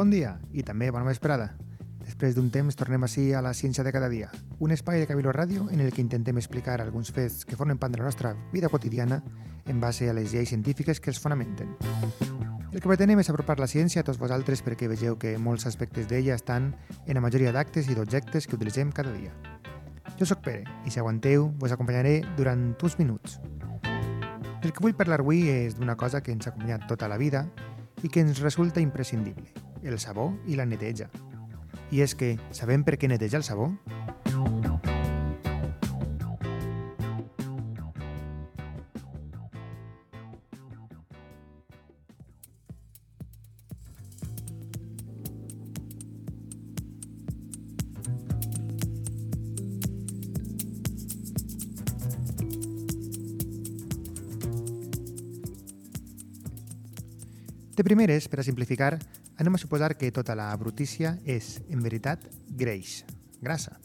Bon dia i també bona vesprada. Després d'un temps tornem així a la ciència de cada dia, un espai de Cabildo Ràdio en el que intentem explicar alguns fets que formen part de la nostra vida quotidiana en base a les lleis científiques que els fonamenten. El que pretenem és apropar la ciència a tots vosaltres perquè vegeu que molts aspectes d'ella estan en la majoria d'actes i d'objectes que utilitzem cada dia. Jo sóc Pere i si aguanteu vos acompanyaré durant uns minuts. El que vull parlar avui és d'una cosa que ens ha acompanyat tota la vida i que ens resulta imprescindible, el sabó i la neteja. I és que, sabem per què neteja el sabó? De primeres, per a simplificar, anem a suposar que tota la brutícia és, en veritat, greix, grassa.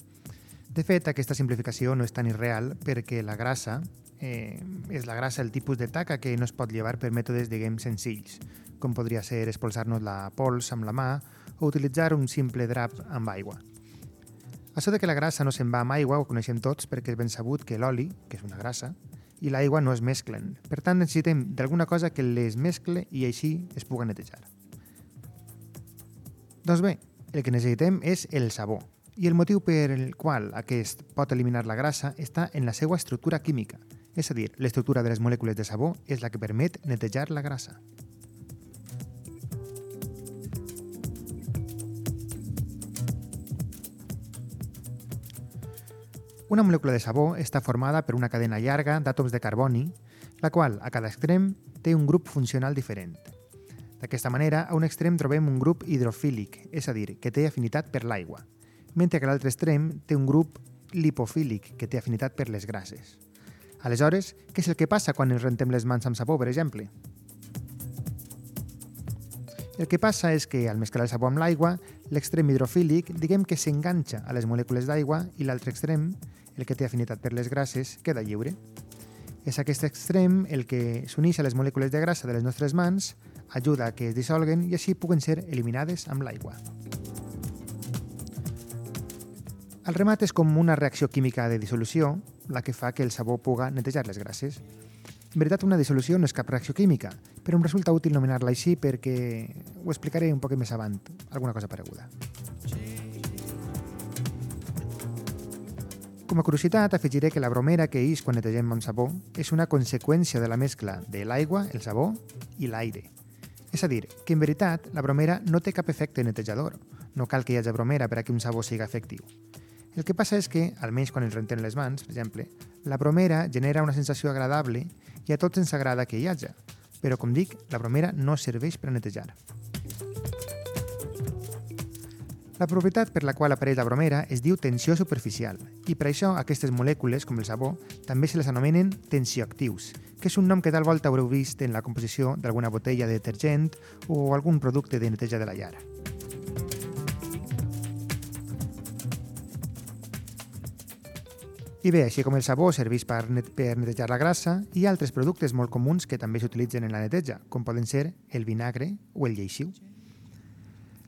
De fet, aquesta simplificació no és tan irreal perquè la grassa eh, és la grassa el tipus de taca que no es pot llevar per mètodes, diguem, senzills, com podria ser expulsar-nos la pols amb la mà o utilitzar un simple drap amb aigua. Això de que la grassa no se'n va amb aigua ho coneixem tots perquè és ben sabut que l'oli, que és una grassa, i l'aigua no es mesclen. Per tant, necessitem d'alguna cosa que les mescle i així es puga netejar. Doncs bé, el que necessitem és el sabó, i el motiu per el qual aquest pot eliminar la grassa està en la seva estructura química, és a dir, l'estructura de les molècules de sabó és la que permet netejar la grassa. Una molècula de sabó està formada per una cadena llarga d'àtoms de carboni, la qual, a cada extrem, té un grup funcional diferent. D'aquesta manera, a un extrem trobem un grup hidrofílic, és a dir, que té afinitat per l'aigua, mentre que l'altre extrem té un grup lipofílic, que té afinitat per les grasses. Aleshores, què és el que passa quan ens rentem les mans amb sabó, per exemple? El que passa és que, al mesclar el sabó amb l'aigua, l'extrem hidrofílic diguem que s'enganxa a les molècules d'aigua i l'altre extrem, el que té afinitat per les grasses, queda lliure. És aquest extrem el que s'uneix a les molècules de grassa de les nostres mans, ajuda a que es dissolguen i així puguen ser eliminades amb l'aigua. El remat és com una reacció química de dissolució, la que fa que el sabó puga netejar les grasses. En veritat, una dissolució no és cap reacció química, però em resulta útil nomenar-la així perquè ho explicaré un poc més avant, alguna cosa pareguda. Com a curiositat, afegiré que la bromera que ix quan netegem amb sabó és una conseqüència de la mescla de l'aigua, el sabó i l'aire. És a dir, que en veritat la bromera no té cap efecte netejador. No cal que hi hagi bromera per a que un sabó siga efectiu. El que passa és que, almenys quan ens rentem les mans, per exemple, la bromera genera una sensació agradable i a tots ens agrada que hi hagi, però com dic, la bromera no serveix per a netejar. La propietat per la qual apareix la bromera es diu tensió superficial i per això aquestes molècules, com el sabó, també se les anomenen tensioactius, que és un nom que tal volta haureu vist en la composició d'alguna botella de detergent o algun producte de neteja de la llar. I bé, així com el sabó serveix per, net per netejar la grassa, hi ha altres productes molt comuns que també s'utilitzen en la neteja, com poden ser el vinagre o el lleixiu.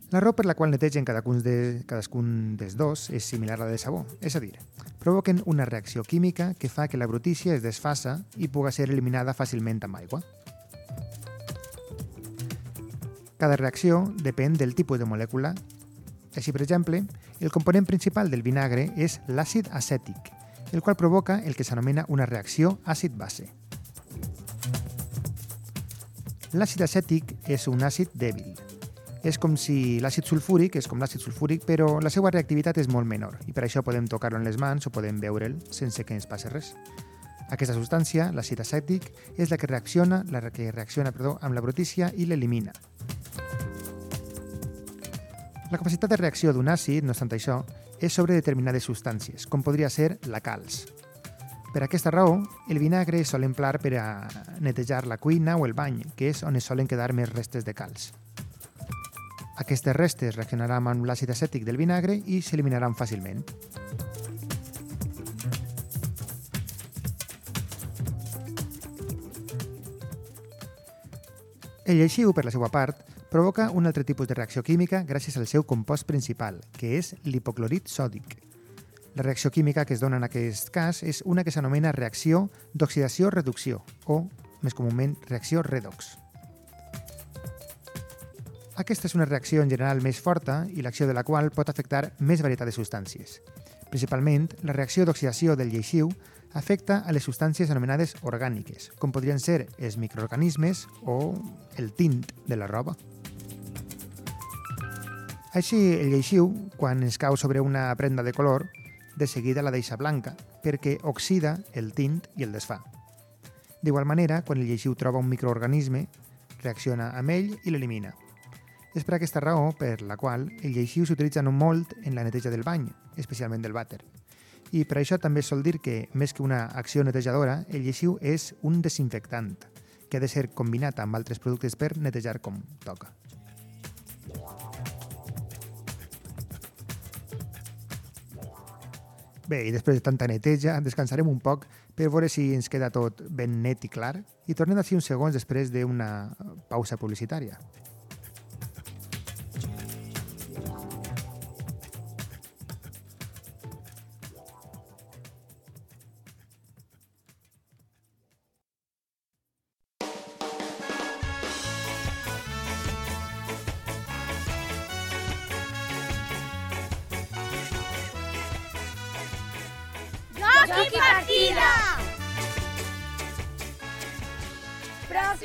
La raó per la qual netegen cadascun, de, cadascun dels dos és similar a la de sabó, és a dir, provoquen una reacció química que fa que la brutícia es desfassa i puga ser eliminada fàcilment amb aigua. Cada reacció depèn del tipus de molècula. Així, per exemple, el component principal del vinagre és l'àcid acètic, el qual provoca el que s'anomena una reacció àcid-base. L'àcid acètic és un àcid dèbil. És com si l'àcid sulfúric és com l'àcid sulfúric, però la seva reactivitat és molt menor i per això podem tocar-lo en les mans o podem veure'l sense que ens passi res. Aquesta substància, l'àcid acètic, és la que reacciona, la que reacciona perdó, amb la brutícia i l'elimina. La capacitat de reacció d'un àcid, no obstant això, és sobre determinades substàncies, com podria ser la calç. Per aquesta raó, el vinagre es sol emprar per a netejar la cuina o el bany, que és on es solen quedar més restes de calç. Aquestes restes reaccionaran amb l'àcid acètic del vinagre i s'eliminaran fàcilment. El lleixiu, per la seva part, provoca un altre tipus de reacció química gràcies al seu compost principal, que és l'hipoclorit sòdic. La reacció química que es dona en aquest cas és una que s'anomena reacció d'oxidació-reducció o, més comúment, reacció redox. Aquesta és una reacció en general més forta i l'acció de la qual pot afectar més varietat de substàncies. Principalment, la reacció d'oxidació del lleixiu afecta a les substàncies anomenades orgàniques, com podrien ser els microorganismes o el tint de la roba. Així, el lleixiu, quan es cau sobre una prenda de color, de seguida la deixa blanca, perquè oxida el tint i el desfà. D'igual manera, quan el lleixiu troba un microorganisme, reacciona amb ell i l'elimina. És per aquesta raó per la qual el lleixiu s'utilitza no molt en la neteja del bany, especialment del vàter. I per això també sol dir que, més que una acció netejadora, el lleixiu és un desinfectant, que ha de ser combinat amb altres productes per netejar com toca. Bé, i després de tanta neteja, descansarem un poc per veure si ens queda tot ben net i clar i tornem d'ací uns segons després d'una pausa publicitària.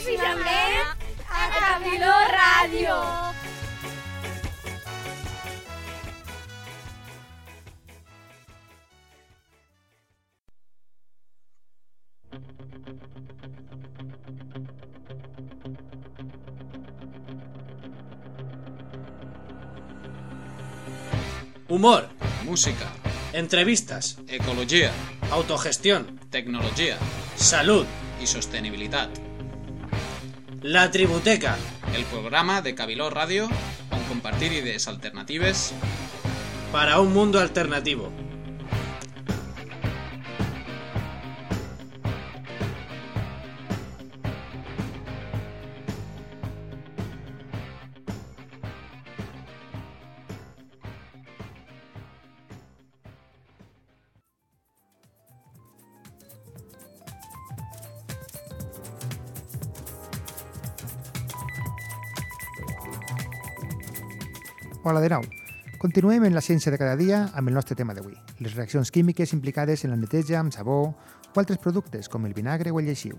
Pròximament a Ràdio. Humor, música, entrevistas, ecologia, autogestión, tecnologia, salud. Y sostenibilitat. La Tributeca, el programa de Cabiló Radio on compartir idees alternatives para un mundo alternativo. Hola de nou. Continuem en la ciència de cada dia amb el nostre tema d'avui, les reaccions químiques implicades en la neteja amb sabó o altres productes com el vinagre o el lleixiu.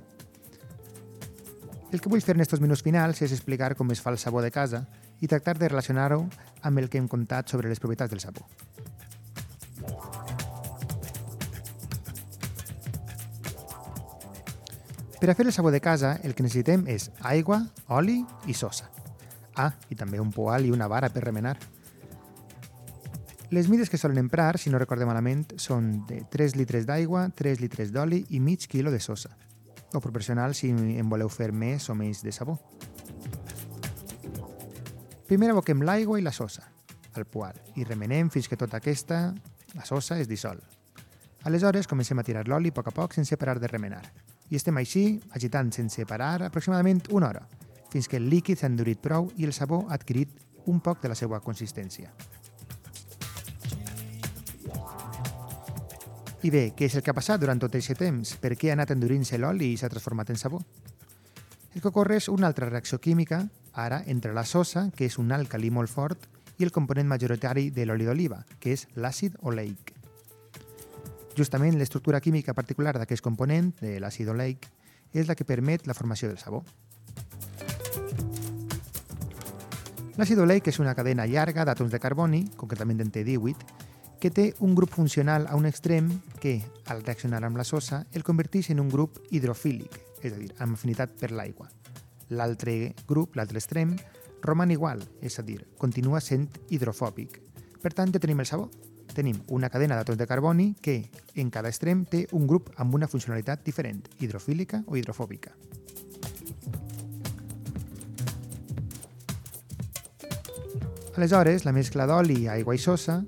El que vull fer en estos minuts finals és explicar com es fa el sabó de casa i tractar de relacionar-ho amb el que hem contat sobre les propietats del sabó. Per a fer el sabó de casa, el que necessitem és aigua, oli i sosa. Ah, i també un poal i una vara per remenar. Les mides que solen emprar, si no recordem malament, són de 3 litres d'aigua, 3 litres d'oli i mig quilo de sosa, o proporcional si en voleu fer més o menys de sabó. Primer aboquem l'aigua i la sosa al poal i remenem fins que tota aquesta, la sosa, es dissol. Aleshores comencem a tirar l'oli a poc a poc sense parar de remenar. I estem així, agitant sense parar aproximadament una hora, fins que el líquid s'ha endurit prou i el sabó ha adquirit un poc de la seva consistència. I bé, què és el que ha passat durant tot aquest temps? Per què ha anat endurint-se l'oli i s'ha transformat en sabó? El que ocorre és una altra reacció química, ara, entre la sosa, que és un alcalí molt fort, i el component majoritari de l'oli d'oliva, que és l'àcid oleic. Justament l'estructura química particular d'aquest component, de l'àcid oleic, és la que permet la formació del sabó. L'àcid oleic és una cadena llarga d'àtoms de carboni, concretament en T18, que té un grup funcional a un extrem que, al reaccionar amb la sosa, el converteix en un grup hidrofílic, és a dir, amb afinitat per l'aigua. L'altre grup, l'altre extrem, roman igual, és a dir, continua sent hidrofòbic. Per tant, ja tenim el sabó. Tenim una cadena d'àtoms de carboni que, en cada extrem, té un grup amb una funcionalitat diferent, hidrofílica o hidrofòbica. Aleshores, la mescla d'oli, aigua i sosa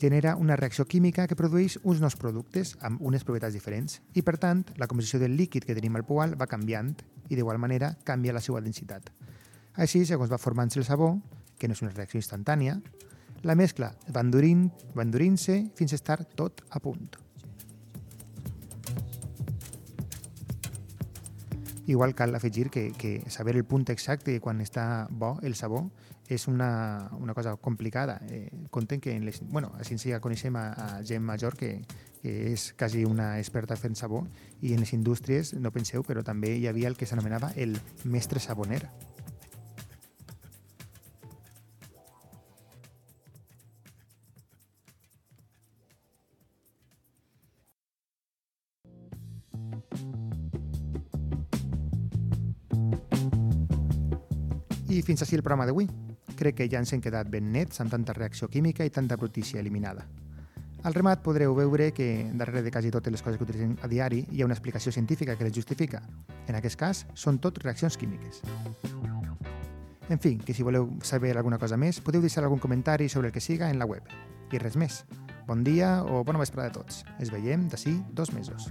genera una reacció química que produeix uns nous productes amb unes propietats diferents i, per tant, la composició del líquid que tenim al poal va canviant i, d'igual manera, canvia la seva densitat. Així, segons va formant-se el sabó, que no és una reacció instantània, la mescla va endurint, endurint-se fins a estar tot a punt. Igual cal afegir que, que saber el punt exacte de quan està bo el sabó és una, una cosa complicada. Eh, compten que en les, bueno, a Ciència coneixem a, a gent major que, que és quasi una experta fent sabó i en les indústries, no penseu, però també hi havia el que s'anomenava el mestre saboner. Fins així el programa d'avui. Crec que ja ens hem quedat ben nets amb tanta reacció química i tanta brutícia eliminada. Al remat podreu veure que darrere de quasi totes les coses que utilitzem a diari hi ha una explicació científica que les justifica. En aquest cas, són tot reaccions químiques. En fi, que si voleu saber alguna cosa més, podeu deixar algun comentari sobre el que siga en la web. I res més. Bon dia o bona vesprada a tots. Es veiem d'ací dos mesos.